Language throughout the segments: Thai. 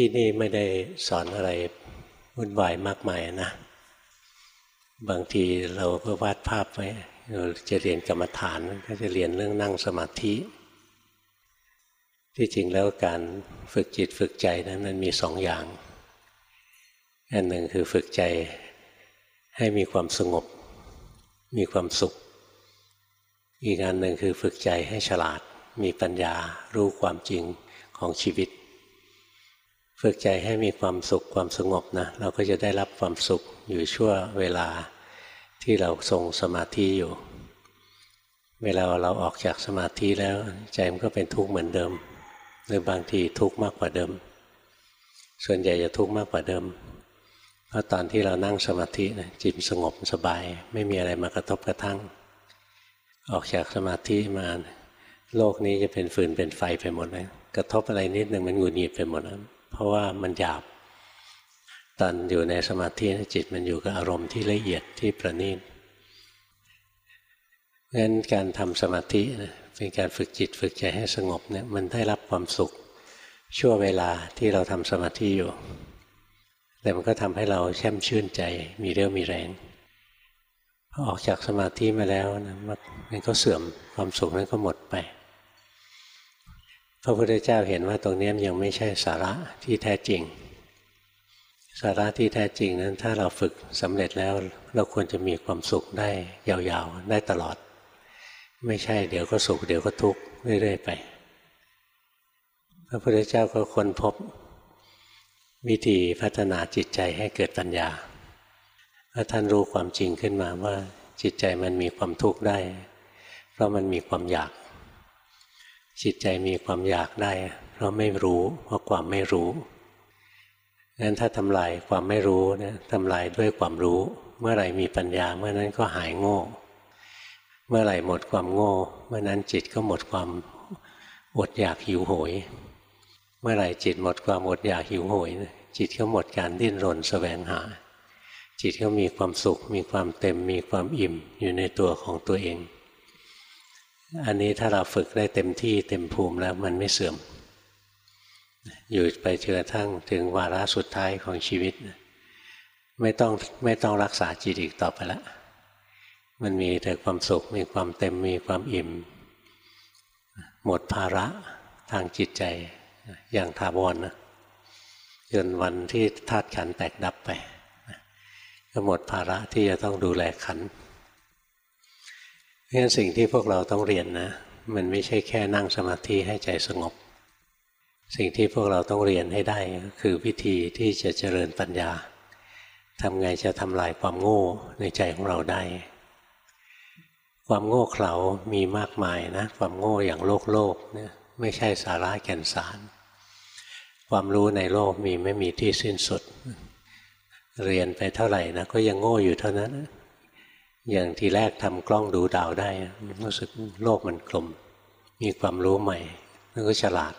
ที่นี่ไม่ได้สอนอะไรวุ่นวายมากมายนะ บางทีเราก็วาดภาพไว้เราจะเรียนกรรมฐานก็จะเรียนเรื่องนั่งสมาธิ ที่จริงแล้วการฝึกจิตฝึกใจนะั้นมันมีสองอย่าง อันหนึ่งคือฝึกใจให้มีความสงบ มีความสุข อีกอันหนึ่งคือฝึกใจให้ฉลาด มีปัญญารู้ความจริงของชีวิต ฝึกใจให้มีความสุขความสงบนะเราก็จะได้รับความสุขอยู่ชั่วเวลาที่เราทรงสมาธิอยู่ เวลาเราออกจากสมาธิแล้วใจมันก็เป็นทุกข์เหมือนเดิม หรือบางทีทุกข์มากกว่าเดิม ส่วนใหญ่จะทุกข์มากกว่าเดิม เพราะตอนที่เรานั่งสมาธินะจิตสงบสบาย ไม่มีอะไรมากระทบกระทั่ง ออกจากสมาธิมา โลกนี้จะเป็นฟืนเป็นไฟไปหมดเลยกระทบอะไรนิดหนึ่งมันหงุดหงิดไปหมดนะ เพราะว่ามันหยาบ ตอนอยู่ในสมาธิจิตมันอยู่กับอารมณ์ที่ละเอียดที่ประณีตงั้นการทำสมาธิเป็นการฝึกจิตฝึกใจให้สงบเนี่ยมันได้รับความสุข ชั่วเวลาที่เราทำสมาธิอยู่ แต่มันก็ทำให้เราแช่มชื่นใจมีเรี่ยวมีแรงพอออกจากสมาธิมาแล้วนะมันก็เสื่อมความสุขนั้นก็หมดไป พระพุทธเจ้าเห็นว่าตรงนี้ยังไม่ใช่สาระที่แท้จริง สาระที่แท้จริงนั้น ถ้าเราฝึกสำเร็จแล้วเราควรจะมีความสุขได้ยาวๆ ได้ตลอด ไม่ใช่เดี๋ยวก็สุข เดี๋ยวก็ทุกข์เรื่อยๆไป พระพุทธเจ้าก็ค้นพบวิธีพัฒนาจิตใจให้เกิดปัญญาพระท่านรู้ความจริงขึ้นมาว่าจิตใจมันมีความทุกข์ได้ เพราะมันมีความอยาก จิตใจมีความอยากได้ เพราะไม่รู้เพราะความไม่รู้งั้นถ้าทำลายความไม่รู้เนะทำลายด้วยความรู้ เมื่อไหร่มีปัญญาเมื่อนั้นก็หายโง่ เมื่อไหร่หมดความโง่ เมื่อนั้นจิตก็หมดความอดอยากหิวโหย เมื่อไหร่จิตหมดความอดอยากหิวโหย จิตก็หมดการดิ้นรนสแสวงหา จิตก็มีความสุข มีความเต็ม มีความอิ่มอยู่ในตัวของตัวเอง อันนี้ถ้าเราฝึกได้เต็มที่เต็มภูมิแล้วมันไม่เสื่อม อยู่ไปจนกระทั่งถึงวาระสุดท้ายของชีวิต ไม่ต้องไม่ต้องรักษาจิตอีกต่อไปละมันมีแต่ความสุขมีความเต็มมีความอิ่ม หมดภาระทางจิตใจอย่างถาวรนะจนวันที่ธาตุขันแตกดับไปก็หมดภาระที่จะต้องดูแลขัน พราะฉะนั้นสิ่งที่พวกเราต้องเรียนนะ มันไม่ใช่แค่นั่งสมาธิให้ใจสงบ สิ่งที่พวกเราต้องเรียนให้ได้คือวิธีที่จะเจริญปัญญาทำไงจะทำลายความโง่ในใจของเราได้ ความโง่เขลามีมากมายนะ ความโง่อย่างโลกโลกเนี่ยไม่ใช่สาระแก่นสาร ความรู้ในโลกมีไม่มีที่สิ้นสุด เรียนไปเท่าไหร่นะก็ยังโง่อยู่เท่านั้น อย่างทีแรกทำกล้องดูดาวได้ รู้สึกโลกมันกลม มีความรู้ใหม่แล้วก็ฉลาด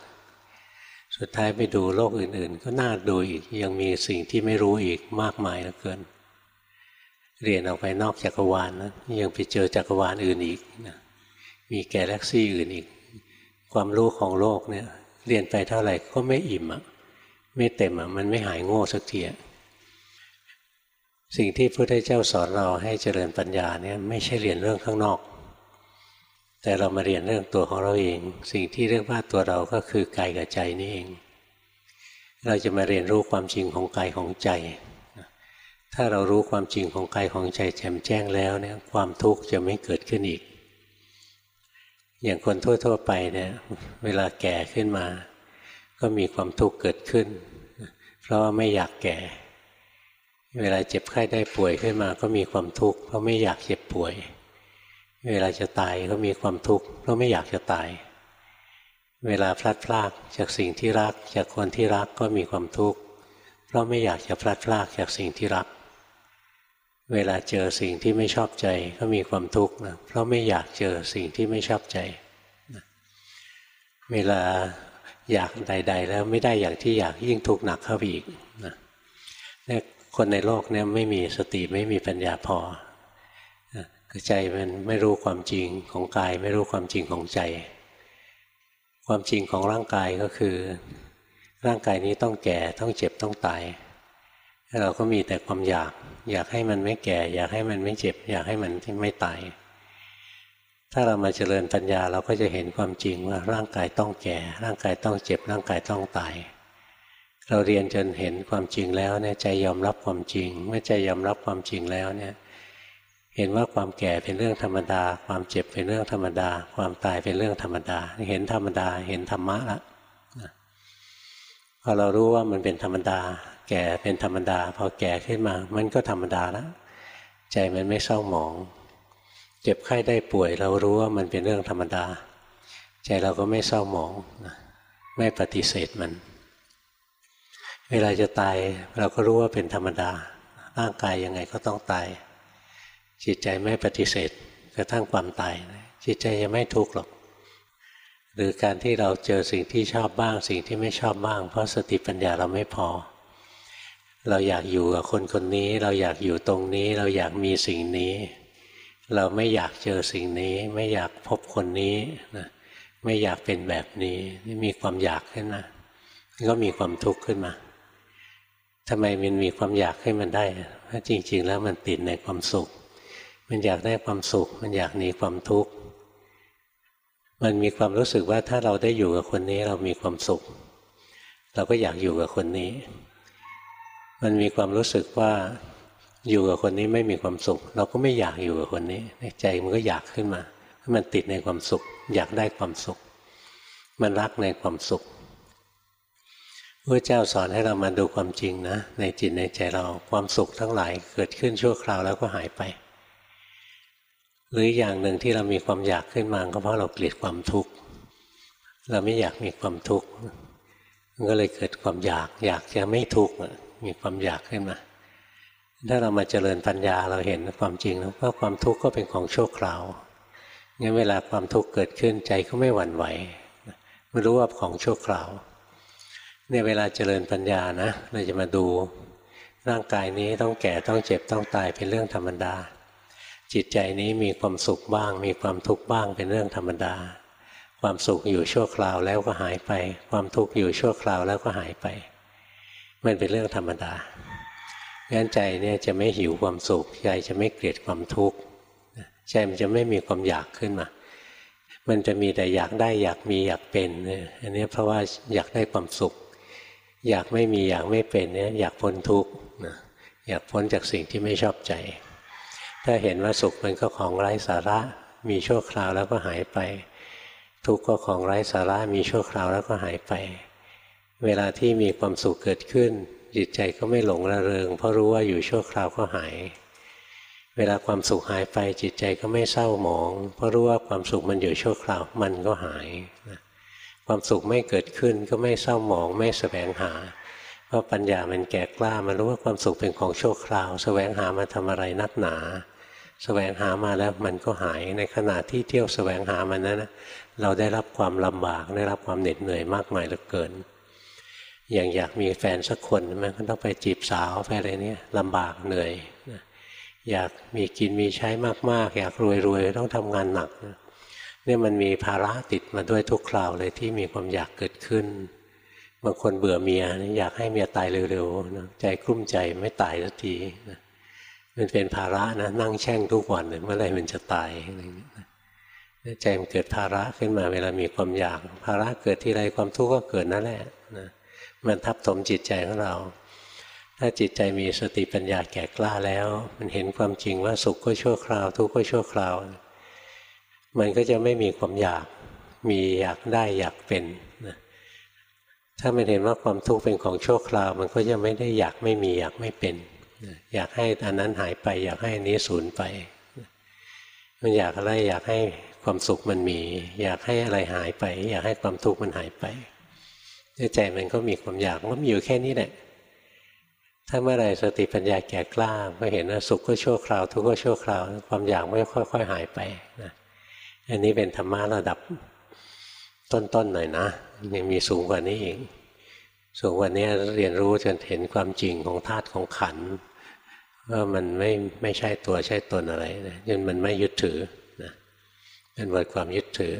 สุดท้ายไปดูโลกอื่น ๆ ก็น่าดูอีก ยังมีสิ่งที่ไม่รู้อีกมากมายเหลือเกิน เรียนออกไปนอกจักรวาลนะยังไปเจอจักรวาลอื่นอีกนะมีแกลเล็กซี่อื่นอีก ความรู้ของโลกเนี่ย เรียนไปเท่าไหร่ก็ไม่อิ่มอะไม่เต็มอะมันไม่หายโง่สักที สิ่งที่พระพุทธเจ้าสอนเราให้เจริญปัญญาเนี่ยไม่ใช่เรียนเรื่องข้างนอก แต่เรามาเรียนเรื่องตัวของเราเอง สิ่งที่เรียกว่าตัวเราก็คือกายกับใจนี่เอง เราจะมาเรียนรู้ความจริงของกายของใจ ถ้าเรารู้ความจริงของกายของใจแจ่มแจ้งแล้วเนี่ยความทุกข์จะไม่เกิดขึ้นอีก อย่างคนทั่วๆไปเนี่ยเวลาแก่ขึ้นมา ก็มีความทุกข์เกิดขึ้น เพราะว่าไม่อยากแก่ เวลาเจ็บไข้ได้ป่วยขึ้นมาก็มีความทุกข์เพราะไม่อยากเจ็บป่วย เวลาจะตายก็มีความทุกข์เพราะไม่อยากจะตาย เวลาพลัดพรากจากสิ่งที่รัก จากคนที่รักก็มีความทุกข์เพราะไม่อยากจะพลัดพรากจากสิ่งที่รัก เวลาเจอสิ่งที่ไม่ชอบใจก็มีความทุกข์นะเพราะไม่อยากเจอสิ่งที่ไม่ชอบใจ เวลาอยากใด ๆ แล้วไม่ได้อย่างที่อยากยิ่งทุกข์หนักเข้าไปอีกนะ คนในโลกเนี่ยไม่มีสติไม่มีปัญญาพอใจมันไม่รู้ความจริงของกาย ไม่รู้ความจริงของใจ ความจริงของร่างกายก็คือ ร่างกายนี้ต้องแก่ต้องเจ็บต้องตายเราก็มีแต่ความอยาก อยากให้มันไม่แก่ อยากให้มันไม่เจ็บ อยากให้มันไม่ตาย ถ้าเรามาเจริญปัญญาเราก็จะเห็นความจริงว่าร่างกายต้องแก่ ร่างกายต้องเจ็บ ร่างกายต้องตาย เราเรียนจนเห็นความจริงแล้วเนี่ยใจยอมรับความจริง เมื่อใจยอมรับความจริงแล้วเนี่ยเห็นว่าความแก่เป็นเรื่องธรรมดา ความเจ็บเป็นเรื่องธรรมดา ความตายเป็นเรื่องธรรมดา เห็นธรรมดาเห็นธรรมะละพอเรารู้ว่ามันเป็นธรรมดา แก่เป็นธรรมดา พอแก่ขึ้นมา มันก็ธรรมดาแล้วใจมันไม่เศร้าหมอง เจ็บไข้ได้ป่วย เรารู้ว่ามันเป็นเรื่องธรรมดา ใจเราก็ไม่เศร้าหมองไม่ปฏิเสธมัน เวลาจะตายเราก็รู้ว่าเป็นธรรมดา ร่างกายยังไงก็ต้องตาย จิตใจไม่ปฏิเสธกระทั่งความตาย จิตใจจะไม่ทุกข์หรอก หรือการที่เราเจอสิ่งที่ชอบบ้าง สิ่งที่ไม่ชอบบ้าง เพราะสติปัญญาเราไม่พอ เราอยากอยู่กับคนคนนี้ เราอยากอยู่ตรงนี้ เราอยากมีสิ่งนี้ เราไม่อยากเจอสิ่งนี้ ไม่อยากพบคนนี้นะไม่อยากเป็นแบบนี้นี่มีความอยากขึ้นมาก็มีความทุกข์ขึ้นมา ทำไมมันมีความอยากให้มันได้เพราะจริง ๆ แล้วมันติดในความสุข มันอยากได้ความสุข มันอยากหนีความทุกข์ มันมีความรู้สึกว่าถ้าเราได้อยู่กับคนนี้เรามีความสุข เราก็อยากอยู่กับคนนี้ มันมีความรู้สึกว่าอยู่กับคนนี้ไม่มีความสุข เราก็ไม่อยากอยู่กับคนนี้ใจมันก็อยากขึ้นมามันติดในความสุข อยากได้ความสุข มันรักในความสุข พระเจ้าสอนให้เรามาดูความจริงนะ ในจิตในใจเราความสุขทั้งหลายเกิดขึ้นชั่วคราวแล้วก็หายไป หรืออย่างหนึ่งที่เรามีความอยากขึ้นมาก็เพราะเราเกลียดความทุกข์เราไม่อยากมีความทุกข์ก็เลยเกิดความอยากอยากจะไม่ทุกข์มีความอยากขึ้นมา ถ้าเรามาเจริญปัญญาเราเห็นความจริงแล้วว่าความทุกข์ก็เป็นของชั่วคราวงั้นเวลาความทุกข์เกิดขึ้นใจก็ไม่หวั่นไหวไม่รู้ว่าของชั่วคราว เนี่ยเวลาเจริญปัญญานะเราจะมาดูร่างกายนี้ต้องแก่ต้องเจ็บต้องตายเป็นเรื่องธรรมดา จิตใจนี้มีความสุขบ้าง มีความทุกข์บ้างเป็นเรื่องธรรมดา ความสุขอยู่ชั่วคราวแล้วก็หายไป ความทุกข์อยู่ชั่วคราวแล้วก็หายไป มันเป็นเรื่องธรรมดางั้นใจเนี่ยจะไม่หิวความสุขใจจะไม่เกลียดความทุกข์ใจมันจะไม่มีความอยากขึ้นมา มันจะมีแต่อยากได้อยากมีอยากเป็นอันนี้เพราะว่าอยากได้ความสุข อยากไม่มีอยากไม่เป็นเนี่ยอยากพ้นทุกข์อยากพ้นจากสิ่งที่ไม่ชอบใจ ถ้าเห็นว่าสุขมันก็ของไร้สาระ มีชั่วคราวแล้วก็หายไป ทุกข์ก็ของไร้สาระ มีชั่วคราวแล้วก็หายไป เวลาที่มีความสุขเกิดขึ้น จิตใจก็ไม่หลงระเริง เพราะรู้ว่าอยู่ชั่วคราวก็หาย เวลาความสุขหายไปจิตใจก็ไม่เศร้าหมอง เพราะรู้ว่าความสุขมันอยู่ชั่วคราวมันก็หาย ความสุขไม่เกิดขึ้นก็ไม่เศร้าหมองไม่สแสวงหา เพราะปัญญามันแก่กล้ามันรู้ว่าความสุขเป็นของชั่วคราวสแสวงหามาทำอะไรนักหนาแสวงหามาแล้วมันก็หายในขณะที่เที่ยวแสวงหามันนั้นนะเราได้รับความลำบากได้รับความเหน็ดเหนื่อยมากมายเหลือเกิน อย่างอยากมีแฟนสักคนมันก็ต้องไปจีบสาวไปอะไรเนี่ยลำบากเหนื่อยอยากมีกินมีใช้มากๆ อยากรวยๆต้องทำงานหนัก เนี่ยมันมีภาระติดมาด้วยทุกคราวเลยที่มีความอยากเกิดขึ้น บางคนเบื่อเมียอยากให้เมียตายเร็วๆใจกลุ้มใจไม่ตายสักทีนะมันเป็นภาระนะนั่งแช่งทุกวันเลยเมื่อไรมันจะตายอะไรอย่างนี้ใจมันเกิดภาระขึ้นมาเวลามีความอยาก ภาระเกิดที่ไรความทุกข์ก็เกิดนั่นแหละนะมันทับถมจิตใจของเรา ถ้าจิตใจมีสติปัญญาแก่กล้าแล้ว มันเห็นความจริงว่าสุขก็ชั่วคราว ทุกข์ก็ชั่วคราว มันก็จะไม่มีความอยาก มีอยากได้อยากเป็นนะถ้ามันเห็นว่าความทุกข์เป็นของชั่วคราว มันก็จะไม่ได้อยากไม่มีอยากไม่เป็น อยากให้อันนั้นหายไป อยากให้อันนี้สูญไป มันอยากอะไรอยากให้ความสุขมันมี อยากให้อะไรหายไป อยากให้ความทุกข์มันหายไปใจมันก็มีความอยากมันมีอยู่แค่นี้แหละถ้าเมื่อไรสติปัญญาแก่กล้าก็เห็นว่าสุขก็ชั่วคราว ทุกข์ก็ชั่วคราว ความอยากไม่ค่อยๆหายไปนะ อันนี้เป็นธรรมะระดับต้นๆหน่อยนะยังมีสูงกว่านี้อีกสูงกว่านี้เรียนรู้จนเห็นความจริงของธาตุของขันว่ามันไม่ไม่ใช่ตัวใช่ตนอะไรนะจนมันไม่ยึดถือนะเป็นหมดความยึดถือ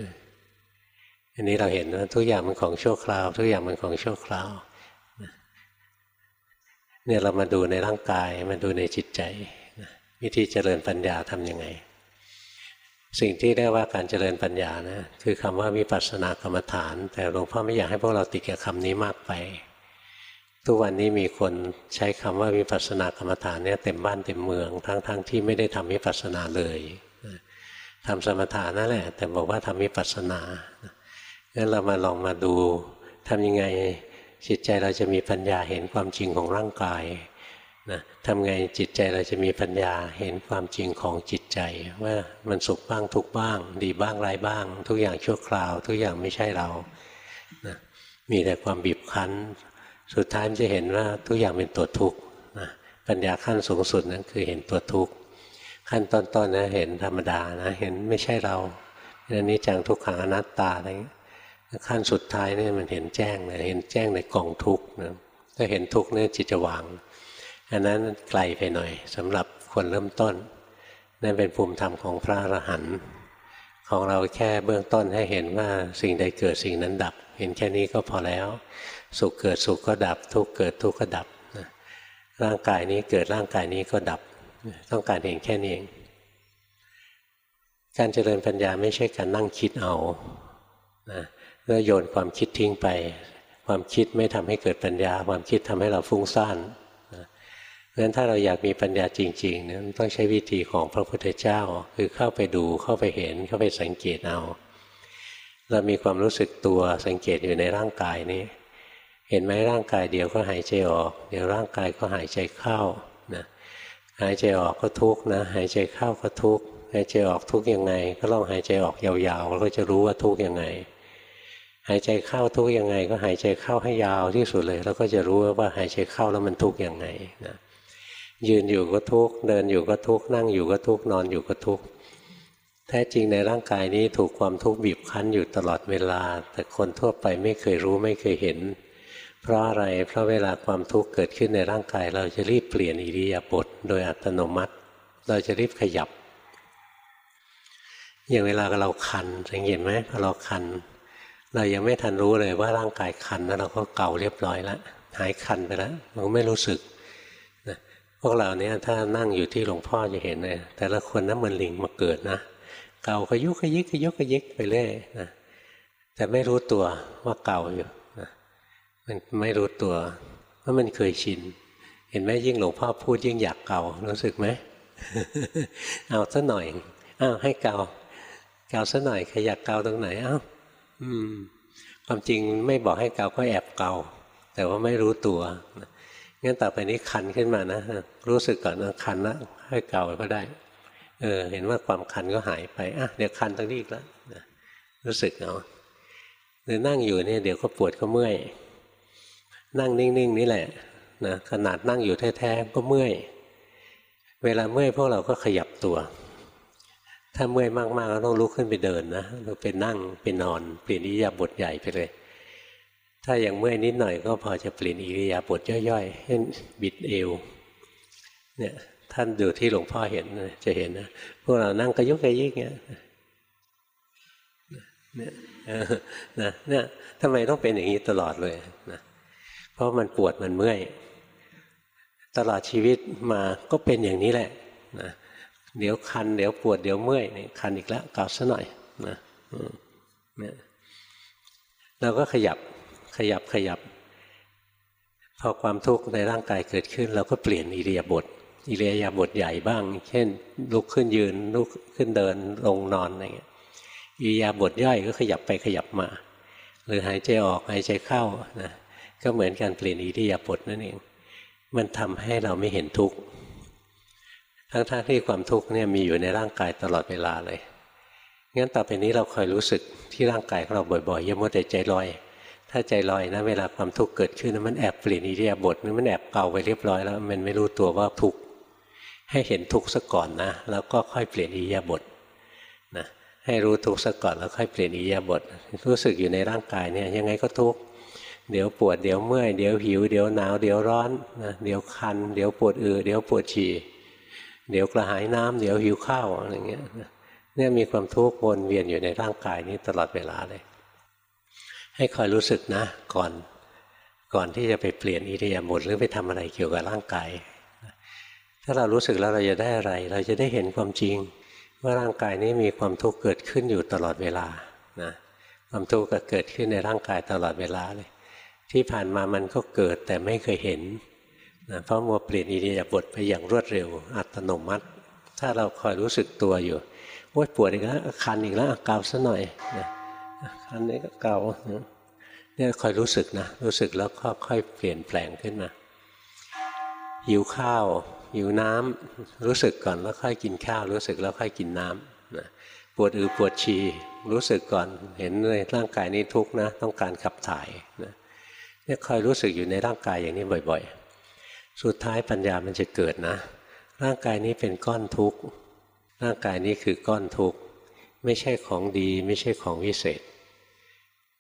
อันนี้เราเห็นว่าทุกอย่างมันของชั่วคราว ทุกอย่างมันของชั่วคราวเนี่ยเรามาดูในร่างกายมาดูในจิตใจ วิธีเจริญปัญญาทำยังไง สิ่งที่เรียกว่าการเจริญปัญญานะคือคำว่าวิปัสสนากรรมฐาน แต่หลวงพ่อไม่อยากให้พวกเราติดกับคำนี้มากไป ทุกวันนี้มีคนใช้คำว่าวิปัสสนากรรมฐานเนี่ยเต็มบ้านเต็มเมือง ทั้งๆทที่ไม่ได้ทำวิปัสสนาเลยทำสมถะนั่นแหละ แต่บอกว่าทำวิปัสสนางั้นเรามาลองมาดูทำยังไงจิตใจเราจะมีปัญญาเห็นความจริงของร่างกาย นะทำไงจิตใจเราจะมีปัญญาเห็นความจริงของจิตใจ ว่ามันสุขบ้างทุกบ้าง ดีบ้างร้ายบ้าง ทุกอย่างชั่วคราว ทุกอย่างไม่ใช่เรานะมีแต่ความบีบคั้น สุดท้ายมันจะเห็นว่าทุกอย่างเป็นตัวทุกข์นะปัญญาขั้นสูงสุดนั้นคือเห็นตัวทุกข์ขั้นต้นๆนะเห็นธรรมดานะเห็นไม่ใช่เราอันนี้จังทุกขังอนัตตาอะไรขั้นสุดท้ายเนี่ยมันเห็นแจ้งเลยเห็นแจ้งในกองทุกข์นะถ้าเห็นทุกข์เนี่ยจิตจะวาง อันนั้นไกลไปหน่อยสำหรับคนเริ่มต้น นั่นเป็นภูมิธรรมของพระอรหันต์ของเราแค่เบื้องต้นให้เห็นว่าสิ่งใดเกิดสิ่งนั้นดับ เห็นแค่นี้ก็พอแล้ว สุขเกิดสุขก็ดับ ทุกเกิดทุกก็ดับร่างกายนี้เกิดร่างกายนี้ก็ดับ ต้องการเห็นแค่นี้เอง การเจริญปัญญาไม่ใช่การนั่งคิดเอานะแล้วโยนความคิดทิ้งไป ความคิดไม่ทำให้เกิดปัญญา ความคิดทำให้เราฟุ้งซ่าน นั้นถ้าเราอยากมีปัญญาจริงๆเนี่ยต้องใช้วิธีของพระพุทธเจ้า คือเข้าไปดูเข้าไปเห็นเข้าไปสังเกตเอาเรามีความรู้สึกตัวสังเกตอยู่ในร่างกายนี้ เห็นไหมร่างกายเดี๋ยวก็หายใจออก เดี๋ยวร่างกายก็หายใจเข้านะหายใจออกก็ทุกนะ หายใจเข้าก็ทุกหายใจออกทุกยังไง ก็ลองหายใจออกยาวๆเราก็จะรู้ว่าทุกยังไง หายใจเข้าทุกยังไง ก็หายใจเข้าให้ยาวที่สุดเลย แล้วก็จะรู้ว่าหายใจเข้าแล้วมันทุกยังไงนะ ยืนอยู่ก็ทุกเดินอยู่ก็ทุกนั่งอยู่ก็ทุกนอนอยู่ก็ทุกแท้จริงในร่างกายนี้ถูกความทุกข์บีบคั้นอยู่ตลอดเวลา แต่คนทั่วไปไม่เคยรู้ไม่เคยเห็น เพราะอะไรเพราะเวลาความทุกข์เกิดขึ้นในร่างกาย เราจะรีบเปลี่ยนอิริยาบถโดยอัตโนมัติ เราจะรีบขยับ อย่างเวลาเราคันสังเกตไหมพอเราคัน เรายังไม่ทันรู้เลยว่าร่างกายคันแล้วเราก็เก่าเรียบร้อยแล้วหายคันไปแล้วมันก็ไม่รู้สึก วกเราเนี่ยถ้านั่งอยู่ที่หลวงพ่อจะเห็นเลยแต่ละคนนั้นมันลิงมาเกิดนะเก่าก็ยุกขยิกขยุกขยิกไปเรื่อยนะแต่ไม่รู้ตัวว่าเก่าอยู่นะมันไม่รู้ตัวเพรามันเคยชิน เห็นไหมยิ่งหลวงพ่อพูดยิ่งอยากเก่ารู้สึกไหมเอาสัหน่อยอ้าวให้เก่าเก่าสัหน่อยขยักเก่าตรงไหนอ้าวอืม ความจริงไม่บอกให้เกาก็แอบเกาแต่ว่าไม่รู้ตัว งั้นต่อไปนี้คันขึ้นมานะรู้สึกก่อนนะคันแล้วให้เก่าก็ได้ เออ เห็นว่าความคันก็หายไปอะเดี๋ยวคันตรงนี้อีกแล้วรู้สึกเอาหรือนั่งอยู่เนี่ยเดี๋ยวก็ปวดก็เมื่อย นั่งนิ่งๆนี่แหละนะขนาดนั่งอยู่แท้ๆก็เมื่อย เวลาเมื่อยพวกเราก็ขยับตัว ถ้าเมื่อยมากๆก็ต้องลุกขึ้นไปเดินนะเราไปนั่งไปนอน เปลี่ยนอิยาบถใหญ่ไปเลย ถ้ายังเมื่อยนิดหน่อยก็พอจะเปลี่ยนอิริยาบถย่อยๆเช่นบิดเอวเนี่ยท่านดูที่หลวงพ่อเห็นจะเห็นนะพวกเรานั่งกระยุกกระยิกเงี้ยเนี่ยนะเนี่ยทำไมต้องเป็นอย่างนี้ตลอดเลยนะเพราะมันปวดมันเมื่อย ตลอดชีวิตมาก็เป็นอย่างนี้แหละนะเดี๋ยวคัน เดี๋ยวปวดเดี๋ยวเมื่อยนี่คันอีกแล้วเกาซะหน่อยนะเนี่ยเราก็ขยับ ขยับขยับพอความทุกข์ในร่างกายเกิดขึ้น เราก็เปลี่ยนอิริยาบถอิริยาบถใหญ่บ้าง เช่น ลุกขึ้นยืนลุกขึ้นเดินลงนอนอะไรเงี้ยอิริยาบถย่อยก็ขยับไปขยับมา หรือหายใจออกหายใจเข้านะก็เหมือนการเปลี่ยนอิริยาบถนั่นเอง มันทำให้เราไม่เห็นทุกข์ทั้งๆทที่ความทุกข์เนี่ยมีอยู่ในร่างกายตลอดเวลาเลยงั้นต่อไปนี้เราคอยรู้สึกที่ร่างกายของเราบ่อยๆอย่ามัวแต่ใจลอย ถ้าใจลอยนะเวลาความทุกข์เกิดขึ้นมันแอบเปลี่ยนอิริยาบถมันแอบเก่าไปเรียบร้อยแล้ว มันไม่รู้ตัวว่าทุกข์ให้เห็นทุกข์ซะก่อนนะ แล้วก็ค่อยเปลี่ยนอิริยาบถนะให้รู้ทุกข์ซะก่อนแล้วค่อยเปลี่ยนอิริยาบถรู้สึกอยู่ในร่างกายเนี่ยยังไงก็ทุกข์เดี๋ยวปวดเดี๋ยวเมื่อยเดี๋ยวหิวเดี๋ยวหนาวเดี๋ยวร้อนนะเดี๋ยวคัน เดี๋ยวปวดอือเดี๋ยวปวดฉี่เดี๋ยวกระหายน้ำเดี๋ยวหิวข้าวอะไรเงี้ยเนี่ยมีความทุกข์วนเวียนอยู่ในร่างกายนี้ตลอดเวลาเลย ให้คอยรู้สึกนะ ก่อนก่อนที่จะไปเปลี่ยนอิริยาบถหรือไปทำอะไรเกี่ยวกับร่างกายถ้าเรารู้สึกแล้วเราจะได้อะไร เราจะได้เห็นความจริง ว่าร่างกายนี้มีความทุกข์เกิดขึ้นอยู่ตลอดเวลานะความทุกข์ก็เกิดขึ้นในร่างกายตลอดเวลาเลย ที่ผ่านมามันก็เกิดแต่ไม่เคยเห็นนะเพราะมัวเปลี่ยนอิริยาบถไปอย่างรวดเร็ว อัตโนมัติ ถ้าเราคอยรู้สึกตัวอยู่โอ้ยปวดอีกแล้วคันอีกแล้วเกาซะหน่อยนะ คันนี้ก็เก่าเนี่ยคอยรู้สึกนะ รู้สึกแล้วก็ค่อยเปลี่ยนแปลงขึ้นมาหิวข้าวหิวน้ำรู้สึกก่อนแล้วค่อยกินข้าว รู้สึกแล้วค่อยกินน้ำนะปวดอือปวดฉี่รู้สึกก่อนเห็นเลยร่างกายนี้ทุกข์นะ ต้องการขับถ่ายนะเนี่ยคอยรู้สึกอยู่ในร่างกายอย่างนี้บ่อย ๆ สุดท้ายปัญญามันจะเกิดนะ ร่างกายนี้เป็นก้อนทุกข์ร่างกายนี้คือก้อนทุกข์ ไม่ใช่ของดี ไม่ใช่ของวิเศษ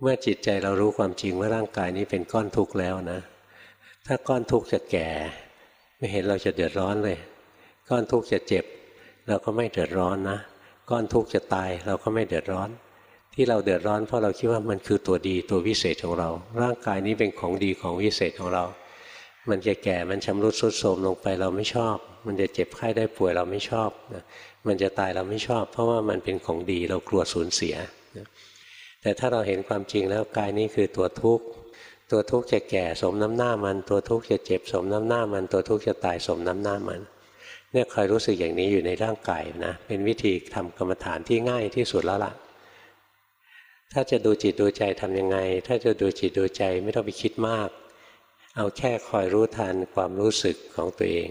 เมื่อจิตใจเรารู้ความจริงว่าร่างกายนี้เป็นก้อนทุกข์แล้วนะ ถ้าก้อนทุกข์จะแก่ ไม่เห็นเราจะเดือดร้อนเลย ก้อนทุกข์จะเจ็บ เราก็ไม่เดือดร้อนนะก้อนทุกข์จะตายเราก็ไม่เดือดร้อน ที่เราเดือดร้อนเพราะเราคิดว่ามันคือตัวดีตัววิเศษของเรา ร่างกายนี้เป็นของดีของวิเศษของเรา มันจะแก่มันชำรุดทรุดโทรมลงไปเราไม่ชอบ มันจะเจ็บไข้ได้ป่วยเราไม่ชอบนะ มันจะตายเราไม่ชอบ เพราะว่ามันเป็นของดีเรากลัวสูญเสีย แต่ถ้าเราเห็นความจริงแล้วกายนี้คือตัวทุกข์ตัวทุกข์จะแก่สมน้ำหน้ามัน ตัวทุกข์จะเจ็บสมน้ำหน้ามัน ตัวทุกข์จะตายสมน้ำหน้ามันเนี่ยคอยรู้สึกอย่างนี้อยู่ในร่างกายนะเป็นวิธีทำกรรมฐานที่ง่ายที่สุดแล้วล่ะ ถ้าจะดูจิตดูใจทํำยังไง ถ้าจะดูจิตดูใจไม่ต้องไปคิดมาก เอาแค่คอยรู้ทันความรู้สึกของตัวเอง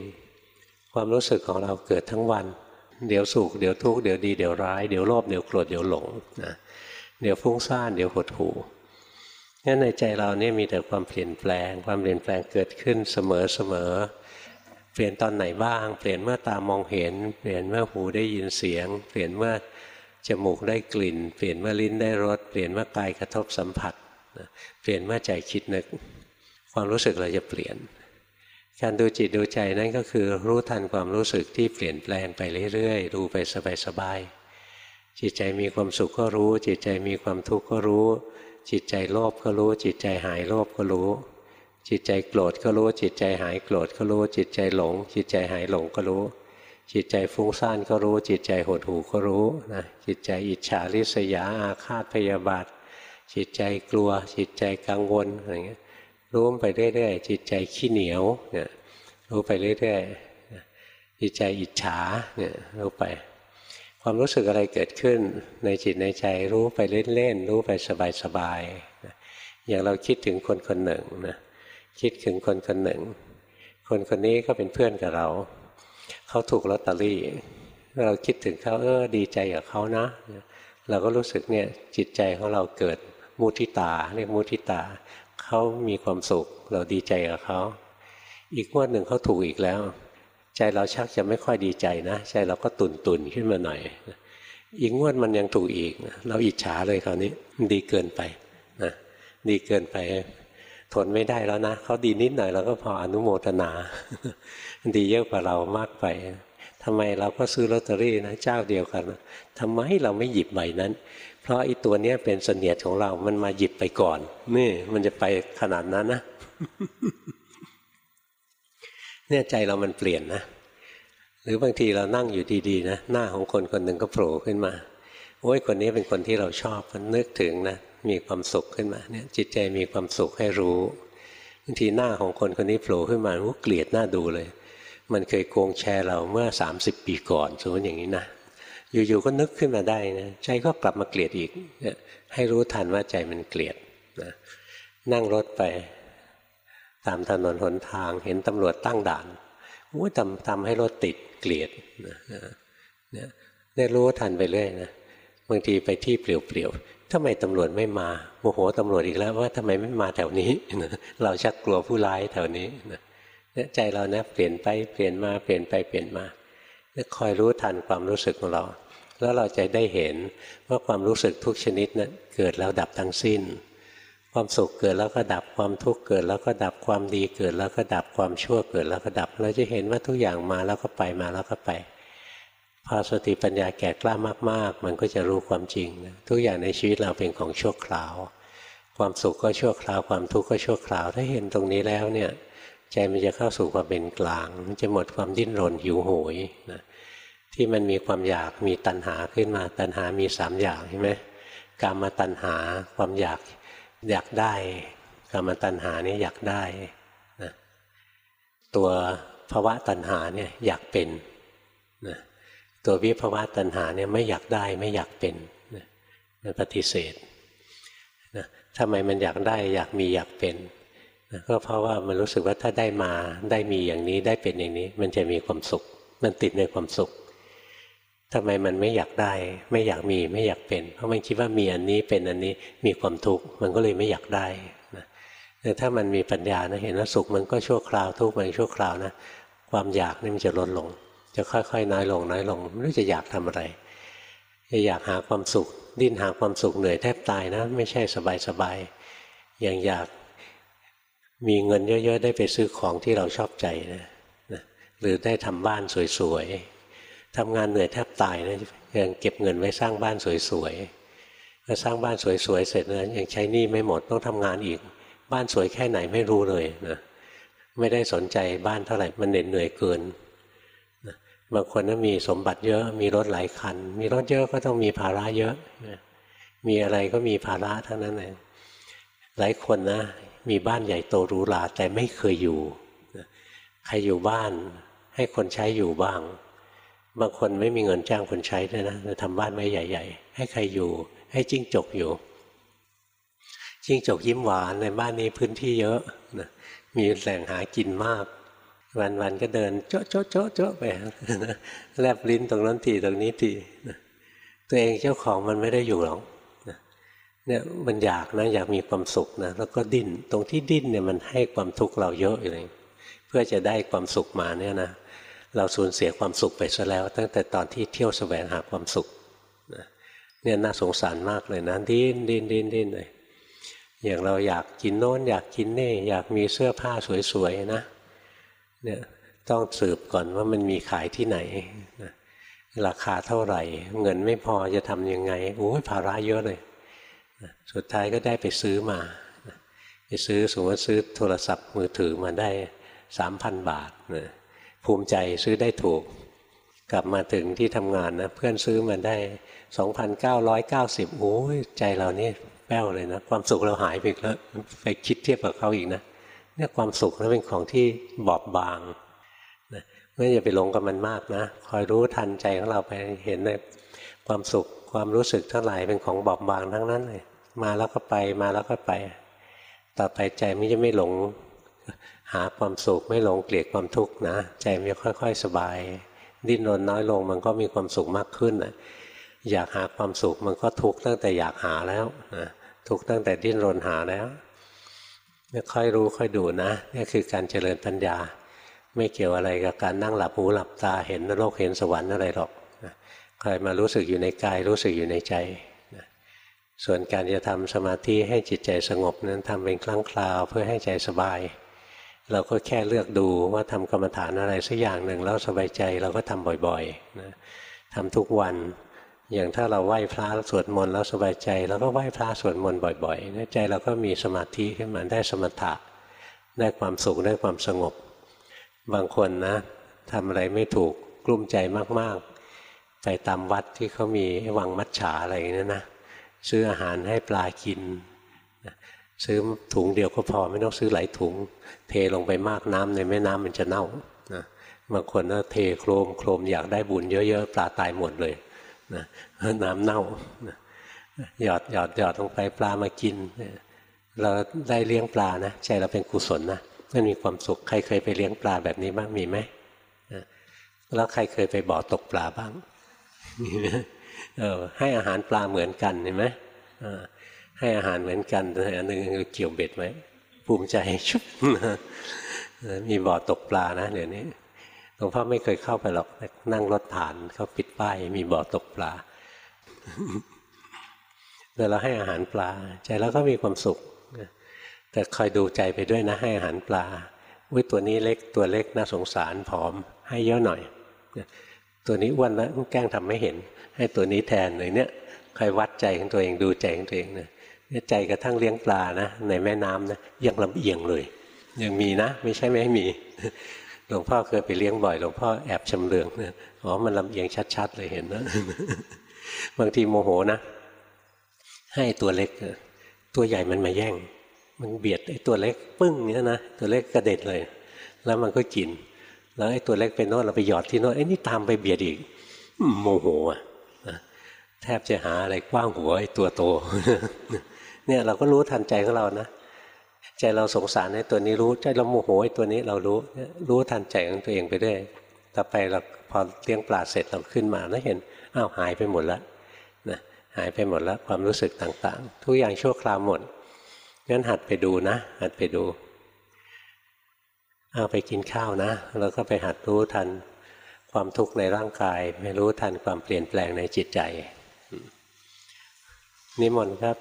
ความรู้สึกของเราเกิดทั้งวัน เดี๋ยวสุขเดี๋ยวทุกข์เดี๋ยวดีเดี๋ยวร้ายเดี๋ยวโลภเดี๋ยวโกรธเดี๋ยวหลงนะเดี๋ยวฟุ้งซ่านเดี๋ยวหดหู่งั้นในใจเราเนี่ยมีแต่ความเปลี่ยนแปลง ความเปลี่ยนแปลงเกิดขึ้นเสมอเสมอเปลี่ยนตอนไหนบ้าง เปลี่ยนเมื่อตามองเห็น เปลี่ยนเมื่อหูได้ยินเสียง เปลี่ยนเมื่อจมูกได้กลิ่น เปลี่ยนเมื่อลิ้นได้รสเปลี่ยนเมื่อกายกระทบสัมผัสเปลี่ยนเมื่อใจคิดนึก ความรู้สึกเราจะเปลี่ยน การดูจิตดูใจนั่นก็คือ รู้ทันความรู้สึกที่เปลี่ยนแปลงไปเรื่อยๆดูไปสบายๆจิตใจมีความสุขก็รู้ จิตใจมีความทุกข์ก็รู้ จิตใจโลภก็รู้ จิตใจหายโลภก็รู้ จิตใจโกรธก็รู้ จิตใจหายโกรธก็รู้ จิตใจหลง จิตใจหายหลงก็รู้ จิตใจฟุ้งซ่านก็รู้ จิตใจหดหู่ก็รู้นะจิตใจอิจฉาริษยาอาฆาตพยาบาทจิตใจกลัว จิตใจกังวลอะไรเงี้ย รู้ไปเรื่อยๆจิตใจขี้เหนียวเนี่ยรู้ไปเรื่อยๆจิตใจอิจฉาเนี่ยรู้ไป ความรู้สึกอะไรเกิดขึ้นในจิตในใจรู้ไปเล่นๆรู้ไปสบายๆอย่างเราคิดถึงคนคนหนึ่งนะคิดถึงคนคนหนึ่ง คนคนนี้ก็เป็นเพื่อนกับเรา เขาถูกลอตเตอรี่ เราคิดถึงเขาเออดีใจกับเขานะ เราก็รู้สึกเนี่ยจิตใจของเราเกิดมุทิตาเรียกมุทิตา เขามีความสุข เราดีใจกับเขา อีกงวดหนึ่งเขาถูกอีกแล้ว ใจเราชักจะไม่ค่อยดีใจนะ ใจเราก็ตุนตุนขึ้นมาหน่อย อีกงวดมันยังถูกอีก เราอิจฉาเลยคราวนี้ดีเกินไปนะดีเกินไป ทนไม่ได้แล้วนะเขาดีนิดหน่อยเราก็พออนุโมทนาดีเยอะกว่าเรามากไปทำไมเราก็ซื้อลอตเตอรี่นะเจ้าเดียวกันทำไมเราไม่หยิบใบนั้น เพราะไอ้ตัวเนี้ยเป็นเสนียดของเรา มันมาหยิบไปก่อน นี่ มันจะไปขนาดนั้นนะเนี่ยใจเรามันเปลี่ยนนะ หรือบางทีเรานั่งอยู่ดีๆนะหน้าของคนคนหนึ่งก็โผล่ขึ้นมาโอ้ยคนนี้เป็นคนที่เราชอบมันนึกถึงนะมีความสุขขึ้นมาเนี่ย จิตใจมีความสุขให้รู้บางทีหน้าของคนคนนี้โผล่ขึ้นมาโอ้เกลียดหน้าดูเลย มันเคยโกงแชร์เราเมื่อ 30 ปีก่อนสมมติอย่างนี้นะ อยู่ๆก็นึกขึ้นมาได้นะใจก็กลับมาเกลียดอีกให้รู้ทันว่าใจมันเกลียดนะนั่งรถไป ตามถนนหนทางเห็นตำรวจตั้งด่านโอ้ทำทำให้รถติดเกลียดนะเนี่ยได้รู้ทันไปเรื่อยนะบางทีไปที่เปลี่ยวๆทำไมตำรวจไม่มาโมโหตำรวจอีกแล้วว่าทำไมไม่มาแถวนี้ เราชักกลัวผู้ร้ายแถวนี้นี่ยใจเรานะเปลี่ยนไปเปลี่ยนมาเปลี่ยนไปเปลี่ยนมาคอยรู้ทันความรู้สึกของเรา แล้วเราจะได้เห็นว่าความรู้สึกทุกชนิดนะั้นเกิดแล้วดับทั้งสิ้น ความสุขเกิดแล้วก็ดับความทุกข์เกิดแล้วก็ดับความดีเกิดแล้วก็ดับความชั่วเกิดแล้วก็ดับ เราจะเห็นว่าทุกอย่างมาแล้วก็ไปมาแล้วก็ไปพอสติปัญญาแก่กล้ามาก ๆ มันก็จะรู้ความจริงนะทุกอย่างในชีวิตเราเป็นของชั่วคราว ความสุขก็ชั่วคราวความทุกข์ก็ชั่วคราว ถ้าเห็นตรงนี้แล้วเนี่ยใจมันจะเข้าสู่ความเป็นกลาง มันจะหมดความดิ้นรนหิวโหยนะ ที่มันมีความอยากมีตัณหาขึ้นมา ตัณหามีสามอย่างใช่ไหมกามาตัณหาความอยากอยากได้กามาตัณหาเนี่ยอยากได้นะตัวภาวะตัณหาเนี่ยอยากเป็นนะตัววิภาวะตัณหาเนี่ยไม่อยากได้ไม่อยากเป็นนะมันปฏิเสธนะทำไมมันอยากได้อยากมีอยากเป็นนะก็เพราะว่ามันรู้สึกว่าถ้าได้มาได้มีอย่างนี้ได้เป็นอย่างนี้ มันจะมีความสุข มันติดในความสุข ทำไมมันไม่อยากได้ ไม่อยากมีไม่อยากเป็น เพราะมันคิดว่ามีอันนี้เป็นอันนี้มีความทุกข์มันก็เลยไม่อยากได้นะแต่ถ้ามันมีปัญญานะเห็นว่าสุขมันก็ชั่วคราวทุกข์มันชั่วคราวนะความอยากนี่มันจะลดลง จะค่อยๆ น้อยลงน้อยลงไม่รู้จะอยากทำอะไร จะอยากหาความสุข ดิ้นหาความสุขเหนื่อยแทบตายนะ ไม่ใช่สบายๆอย่างอยากมีเงินเยอะๆได้ไปซื้อของที่เราชอบใจนะหรือได้ทำบ้านสวยๆ ทำงานเหนื่อยแทบตายนะยังเก็บเงินไว้สร้างบ้านสวยๆพอสร้างบ้านสวยๆเสร็จนะยังใช้หนี้ไม่หมดต้องทำงานอีก บ้านสวยแค่ไหนไม่รู้เลยนะไม่ได้สนใจบ้านเท่าไหร่มันเหน็ดเหนื่อยเกินบางคนก็มีสมบัติเยอะมีรถหลายคัน มีรถเยอะก็ต้องมีภาระเยอะ มีอะไรก็มีภาระทั้งนั้นเองหลายคนนะ มีบ้านใหญ่โตหรูหราแต่ไม่เคยอยู่ใครอยู่บ้าน ให้คนใช้อยู่บ้าง บางคนไม่มีเงินจ้างคนใช้ด้วยนะจะทำบ้านไว้ใหญ่ ๆ ให้ใครอยู่ ให้จิ้งจกอยู่ จิ้งจกยิ้มหวานในบ้านนี้พื้นที่เยอะนะมีแหล่งหากินมาก วันๆก็เดินโจ๊ะโจ๊ะโจ๊ะโจ๊ะไปแลบลิ้นตรงนั้นทีตรงนี้ทีตัวเองเจ้าของมันไม่ได้อยู่หรอกเนี่ยมันอยากนะอยากมีความสุขนะแล้วก็ดิ้นตรงที่ดิ้นเนี่ยมันให้ความทุกข์เราเยอะเลยเพื่อจะได้ความสุขมาเนี่ยนะ เราสูญเสียความสุขไปซะแล้ว ตั้งแต่ตอนที่เที่ยวสแสวงหาความสุขเนี่ยน่าสงสารมากเลยนะดิ้นดิ้นดิ้นดิ้นเลยอย่างเราอยากกินโน้น อยากกินนี่ อยากมีเสื้อผ้าสวยๆนะเนี่ยต้องสืบก่อนว่ามันมีขายที่ไหนนะราคาเท่าไหร่ เงินไม่พอจะทำยังไงโอ้ยภาระเยอะเลยนะสุดท้ายก็ได้ไปซื้อมาไปซื้อสมมติซื้อโทรศัพท์มือถือมาได้สามพันบาทนะ ภูมิใจซื้อได้ถูก กลับมาถึงที่ทำงานนะเพื่อนซื้อมาได้ 2,990โอ้ยใจเรานี่แป้วเลยนะความสุขเราหายไปแล้วไปคิดเทียบกับเขาอีกนะเนี่ยความสุขนั้นเป็นของที่บอบบางนะไม่อย่าไปหลงกับมันมากนะ คอยรู้ทันใจของเราไปเห็นเลยความสุขความรู้สึกทั้งหลายเป็นของบอบบางทั้งนั้นเลยมาแล้วก็ไปมาแล้วก็ไป ต่อไปใจไม่จะไม่หลง หาความสุขไม่หลงเกลียดความทุกข์นะใจมันจะค่อย ๆ สบาย ดิ้นรนน้อยลงมันก็มีความสุขมากขึ้นนะอยากหาความสุขมันก็ทุกข์ตั้งแต่อยากหาแล้วนะทุกข์ตั้งแต่ดิ้นรนหาแล้วค่อยรู้ค่อยดูนะนี่คือการเจริญปัญญา ไม่เกี่ยวอะไรกับการนั่งหลับหูหลับตาเห็นนรกเห็นสวรรค์อะไรหรอกนะคอยมารู้สึกอยู่ในกายรู้สึกอยู่ในใจส่วนการจะทำสมาธิให้จิตใจสงบนั้นทำเป็นครั้งคราวเพื่อให้ใจสบาย เราก็แค่เลือกดูว่าทำกรรมฐานอะไรสักอย่างหนึ่งแล้วสบายใจเราก็ทำบ่อยๆนะทำทุกวันอย่างถ้าเราไหว้พระสวดมนต์แล้วสบายใจเราก็ไหว้พระสวดมนต์บ่อยๆใจเราก็มีสมาธิขึ้นมาได้สมถะได้ความสุขได้ความสงบ บางคนนะทำอะไรไม่ถูกกลุ้มใจมากๆ ไปตามวัดที่เขามีวังมัดฉาอะไรนี่นะ ซื้ออาหารให้ปลากิน ซื้อถุงเดียวก็พอไม่ต้องซื้อหลายถุง เทลงไปมากน้ำในแม่น้ำมันจะเน่านะบางคนก็เทโครมโครมอยากได้บุญเยอะๆปลาตายหมดเลยนะน้ำเน่าหยอดหยอดหยอดลงไปปลามากิน เราได้เลี้ยงปลานะใจเราเป็นกุศลนะมันมีความสุขใครเคยไปเลี้ยงปลาแบบนี้บ้างมีไหมแล้วใครเคยไปบ่อตกปลาบ้างเออให้อาหารปลาเหมือนกันเห็นไหม ให้อาหารเหมือนกันแต่อันหนึ่งเกี่ยวเบ็ดไว้ภูมิใจชุบมีบ่อตกปลานะเดี๋ยวนี้หลวงพ่อไม่เคยเข้าไปหรอกนั่งรถผ่านเขาปิดป้ายมีบ่อตกปลาแต่เราให้อาหารปลา ใจเราก็มีความสุข แต่คอยดูใจไปด้วยนะ ให้อาหารปลาวิตัวนี้เล็กตัวเล็กน่าสงสารผอม ให้เยอะหน่อย ตัวนี้อ้วนแล้วแกล้งทำไม่เห็น ให้ตัวนี้แทนเลยเนี่ยใครวัดใจของตัวเองดูใจของตัวเองนะ ใจกระทั่งเลี้ยงปลานะในแม่น้ำนะยังลำเอียงเลย ยังมีนะ ไม่ใช่ไม่มีหลวงพ่อเคยไปเลี้ยงบ่อยหลวงพ่อแอบชำเลืองเนี่ยอ๋อมันลำเอียงชัด ๆ เลยเห็นนะบางทีโมโหนะ ให้ตัวเล็ก ตัวใหญ่มันมาแย่ง มันเบียดไอ้ตัวเล็กปึ้งเนี้ยนะตัวเล็กกระเด็นเลย แล้วมันก็กิน แล้วไอ้ตัวเล็กไปโน่นเราไปหยอดที่โน่นไอ้นี่ตามไปเบียดอีกโมโหอะแทบจะหาอะไรกว้างหัวไอ้ตัวโต เนี่ยเราก็รู้ทันใจของเรานะใจเราสงสารไอ้ตัวนี้รู้ใจเราโมโหไอ้ตัวนี้เรารู้รู้ทันใจของตัวเองไปด้วยต่อไปเราพอเลี้ยงปลาเสร็จเราขึ้นมาแล้วเห็นอ้าวหายไปหมดแล้วนะหายไปหมดแล้วความรู้สึกต่างๆ ทุกอย่างชั่วคราวหมดงั้นหัดไปดูนะ หัดไปดูเอาไปกินข้าวนะ แล้วก็ไปหัดรู้ทันความทุกข์ในร่างกายไปรู้ทันความเปลี่ยนแปลงในจิตใจนิมนต์ครับ